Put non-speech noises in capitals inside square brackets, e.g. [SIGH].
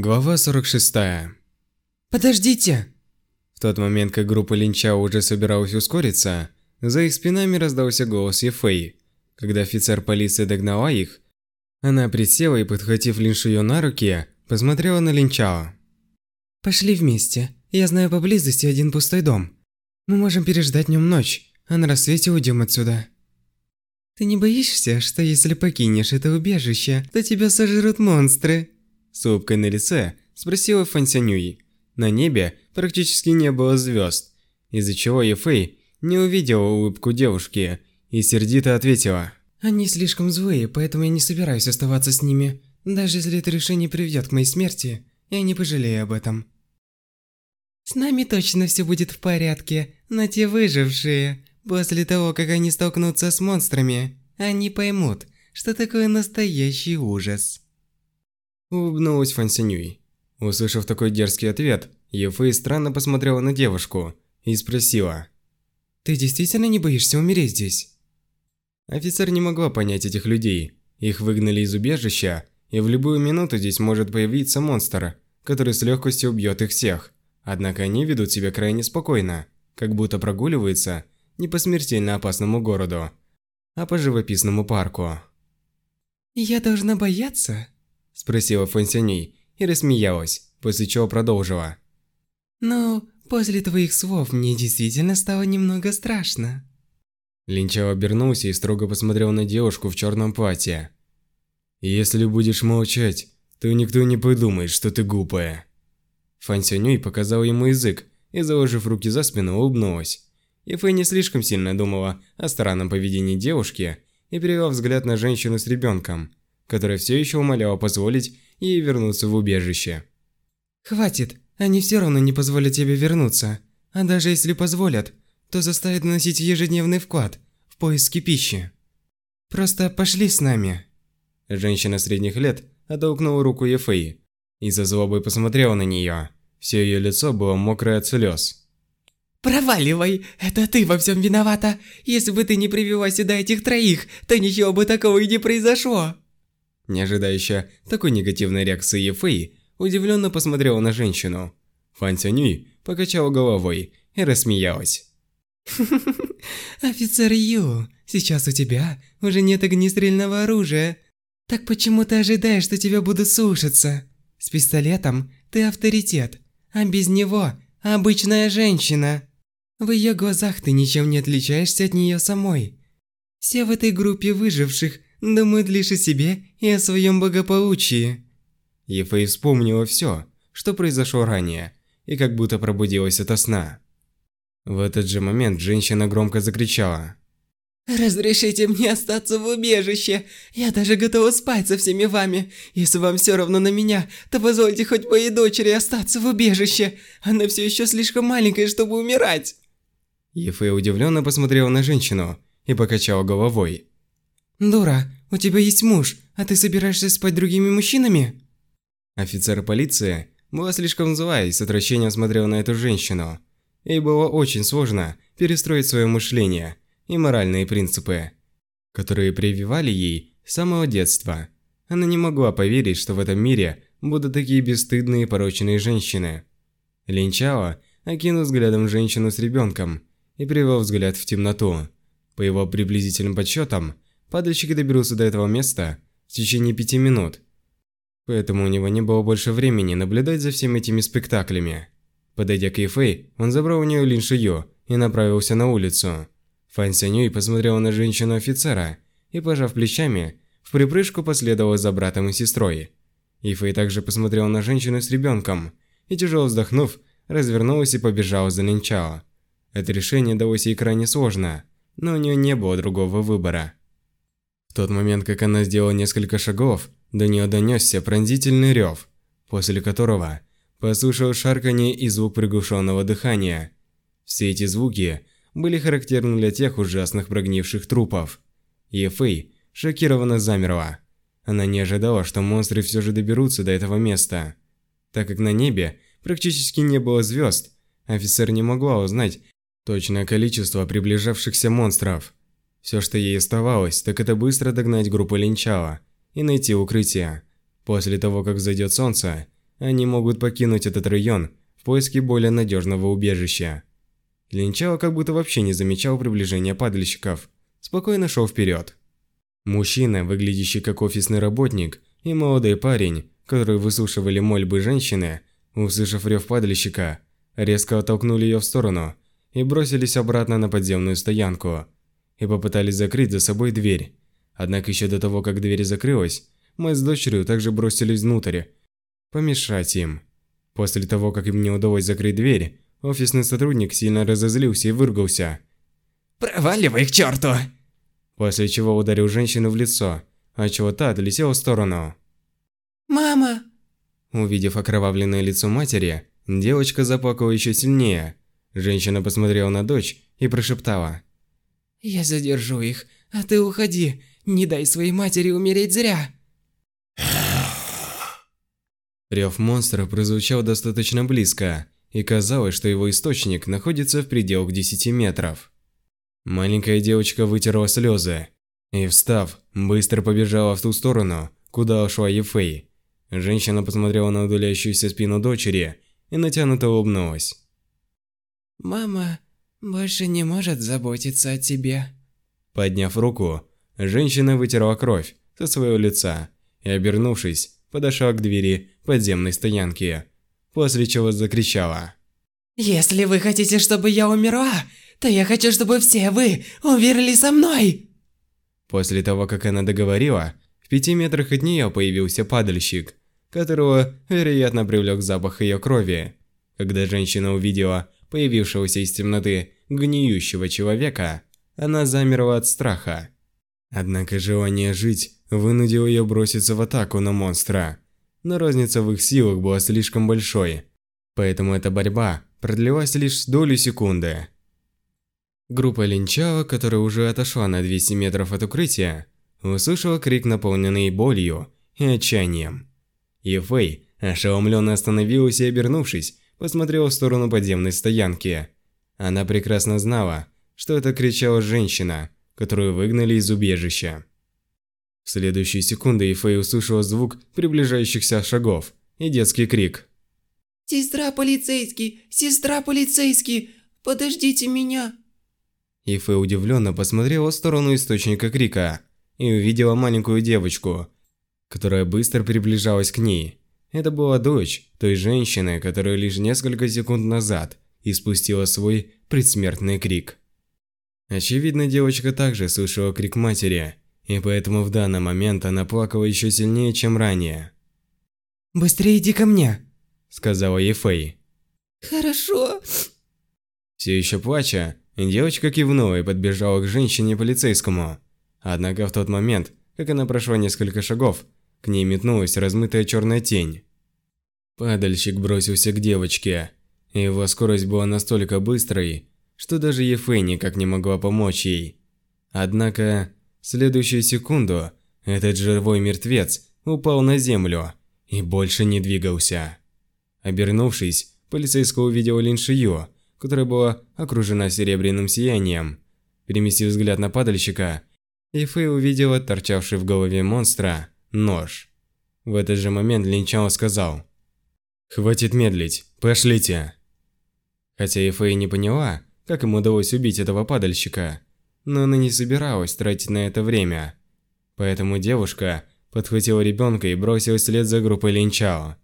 Глава 46. Подождите! В тот момент, как группа Линчао уже собиралась ускориться, за их спинами раздался голос Ефэй. Когда офицер полиции догнала их, она присела и, подхватив Линшую на руки, посмотрела на Линчао. Пошли вместе. Я знаю поблизости один пустой дом. Мы можем переждать в нем ночь, а на рассвете уйдем отсюда. Ты не боишься, что если покинешь это убежище, то тебя сожрут монстры? С улыбкой на лице спросила Фан Сянюй. На небе практически не было звезд, из-за чего Ефэй не увидела улыбку девушки и сердито ответила. Они слишком злые, поэтому я не собираюсь оставаться с ними. Даже если это решение приведет к моей смерти, я не пожалею об этом. С нами точно все будет в порядке, но те выжившие, после того, как они столкнутся с монстрами, они поймут, что такое настоящий ужас. Улыбнулась Фан. Услышав такой дерзкий ответ, Ефэй странно посмотрела на девушку и спросила. «Ты действительно не боишься умереть здесь?» Офицер не могла понять этих людей. Их выгнали из убежища, и в любую минуту здесь может появиться монстр, который с легкостью убьет их всех. Однако они ведут себя крайне спокойно, как будто прогуливаются не по смертельно опасному городу, а по живописному парку. «Я должна бояться?» Спросила Фонсяней и рассмеялась, после чего продолжила. «Ну, после твоих слов мне действительно стало немного страшно». Линчао обернулся и строго посмотрел на девушку в черном платье. «Если будешь молчать, то никто не подумает, что ты глупая». Фан Сянюй показал ему язык и, заложив руки за спину, улыбнулась. И Фэй не слишком сильно думала о странном поведении девушки и перевела взгляд на женщину с ребенком, которая все еще умоляла позволить ей вернуться в убежище. «Хватит, они все равно не позволят тебе вернуться. А даже если позволят, то заставят носить ежедневный вклад в поиски пищи. Просто пошли с нами». Женщина средних лет оттолкнула руку Ефеи и за злобой посмотрела на нее. Все ее лицо было мокрое от слез. «Проваливай! Это ты во всем виновата! Если бы ты не привела сюда этих троих, то ничего бы такого и не произошло!» Не ожидающая такой негативной реакции Ефэй, удивленно посмотрела на женщину. Фан Цянюй покачала головой и рассмеялась. [LAUGHS] «Офицер Ю, сейчас у тебя уже нет огнестрельного оружия. Так почему ты ожидаешь, что тебя будут слушаться? С пистолетом ты авторитет, а без него обычная женщина. В ее глазах ты ничем не отличаешься от нее самой. Все в этой группе выживших думают лишь о себе и о своем благополучии. Ефэй вспомнила все, что произошло ранее, и как будто пробудилась ото сна. В этот же момент женщина громко закричала. «Разрешите мне остаться в убежище! Я даже готова спать со всеми вами! Если вам все равно на меня, то позвольте хоть моей дочери остаться в убежище! Она все еще слишком маленькая, чтобы умирать!» Ефэй удивленно посмотрела на женщину и покачала головой. «Дура, у тебя есть муж, а ты собираешься спать другими мужчинами?» Офицер полиции была слишком злая и с отвращением смотрела на эту женщину. Ей было очень сложно перестроить свое мышление и моральные принципы, которые прививали ей с самого детства. Она не могла поверить, что в этом мире будут такие бесстыдные и порочные женщины. Линчао окинул взглядом женщину с ребенком и привел взгляд в темноту. По его приблизительным подсчетам, Падальщики доберутся до этого места в течение пяти минут. Поэтому у него не было больше времени наблюдать за всеми этими спектаклями. Подойдя к Ефэй, он забрал у нее Лин Шию и направился на улицу. Фан Сянюй посмотрела на женщину-офицера и, пожав плечами, в припрыжку последовала за братом и сестрой. Ефэй также посмотрела на женщину с ребенком и, тяжело вздохнув, развернулась и побежала за Линчао. Это решение далось ей крайне сложно, но у нее не было другого выбора. В тот момент, как она сделала несколько шагов, до нее донесся пронзительный рев, после которого послышал шарканье и звук приглушенного дыхания. Все эти звуки были характерны для тех ужасных прогнивших трупов. Ефэй шокированно замерла. Она не ожидала, что монстры все же доберутся до этого места. Так как на небе практически не было звезд, офицер не могла узнать точное количество приближавшихся монстров. Все, что ей оставалось, так это быстро догнать группу Линчала и найти укрытие. После того, как зайдет солнце, они могут покинуть этот район в поиске более надежного убежища. Линчао как будто вообще не замечал приближения падальщиков, спокойно шел вперед. Мужчина, выглядящий как офисный работник, и молодой парень, которые выслушивали мольбы женщины, услышав рев падальщика, резко оттолкнули ее в сторону и бросились обратно на подземную стоянку и попытались закрыть за собой дверь. Однако еще до того, как дверь закрылась, мать с дочерью также бросились внутрь, помешать им. После того, как им не удалось закрыть дверь, офисный сотрудник сильно разозлился и выругался. «Проваливай к черту!» После чего ударил женщину в лицо, отчего та отлетела в сторону. «Мама!» Увидев окровавленное лицо матери, девочка заплакала еще сильнее. Женщина посмотрела на дочь и прошептала. «Я задержу их, а ты уходи, не дай своей матери умереть зря!» Рев монстра прозвучал достаточно близко, и казалось, что его источник находится в пределах 10 метров. Маленькая девочка вытерла слезы и, встав, быстро побежала в ту сторону, куда ушла Ефей. Женщина посмотрела на удаляющуюся спину дочери и натянуто улыбнулась. «Мама больше не может заботиться о тебе». Подняв руку, женщина вытерла кровь со своего лица и, обернувшись, подошла к двери подземной стоянки, после чего закричала. «Если вы хотите, чтобы я умерла, то я хочу, чтобы все вы умерли со мной!» После того, как она договорила, в пяти метрах от нее появился падальщик, которого, вероятно, привлек запах ее крови. Когда женщина увидела появившегося из темноты гниющего человека, она замерла от страха. Однако желание жить вынудило ее броситься в атаку на монстра. Но разница в их силах была слишком большой, поэтому эта борьба продлилась лишь долю секунды. Группа Линчао, которая уже отошла на 200 метров от укрытия, услышала крик, наполненный болью и отчаянием. Ефэй, ошеломленно остановилась и, обернувшись, посмотрела в сторону подземной стоянки. Она прекрасно знала, что это кричала женщина, которую выгнали из убежища. В следующие секунды Ефэй услышала звук приближающихся шагов и детский крик. «Сестра полицейский! Сестра полицейский! Подождите меня!» Ифэ удивленно посмотрела в сторону источника крика и увидела маленькую девочку, которая быстро приближалась к ней. Это была дочь той женщины, которая лишь несколько секунд назад испустила свой предсмертный крик. Очевидно, девочка также слышала крик матери, и поэтому в данный момент она плакала еще сильнее, чем ранее. «Быстрее иди ко мне!» – сказала Ефей. «Хорошо!» Все еще плача, Девочка кивнула и подбежала к женщине-полицейскому. Однако в тот момент, как она прошла несколько шагов, к ней метнулась размытая черная тень. Падальщик бросился к девочке. Его скорость была настолько быстрой, что даже Ефэй никак не могла помочь ей. Однако, в следующую секунду, этот живой мертвец упал на землю и больше не двигался. Обернувшись, полицейского увидел Лин Шию, которая была окружена серебряным сиянием. Переместив взгляд на падальщика, Ифэй увидела торчавший в голове монстра нож. В этот же момент Линчао сказал «Хватит медлить, пошлите!» Хотя Ифэй не поняла, как ему удалось убить этого падальщика, но она не собиралась тратить на это время. Поэтому девушка подхватила ребенка и бросилась вслед за группой Линчао.